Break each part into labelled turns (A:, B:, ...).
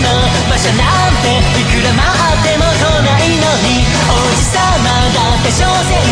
A: の場所なんていくら回っても来ないのに。王子様だって小説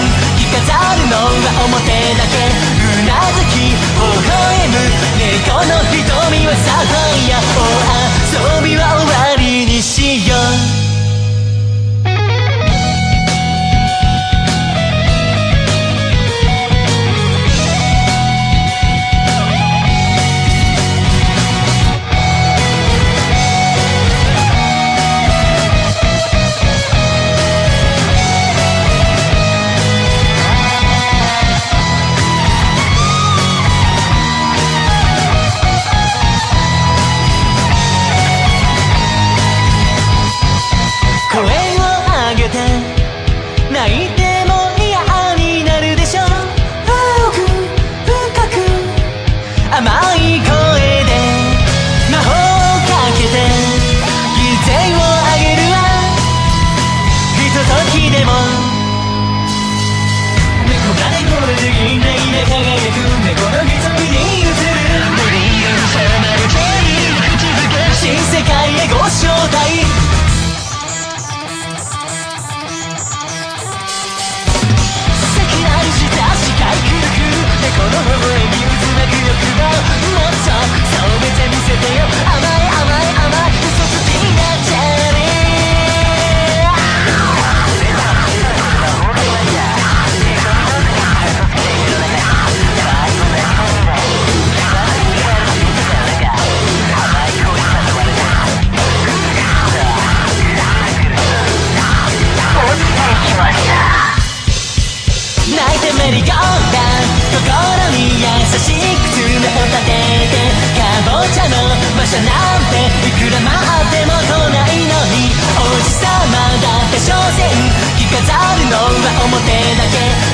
A: 優しく爪を立ててかぼちゃの馬車なんていくら回っても来ないのに。王子様だって所詮着飾るのは表だけ。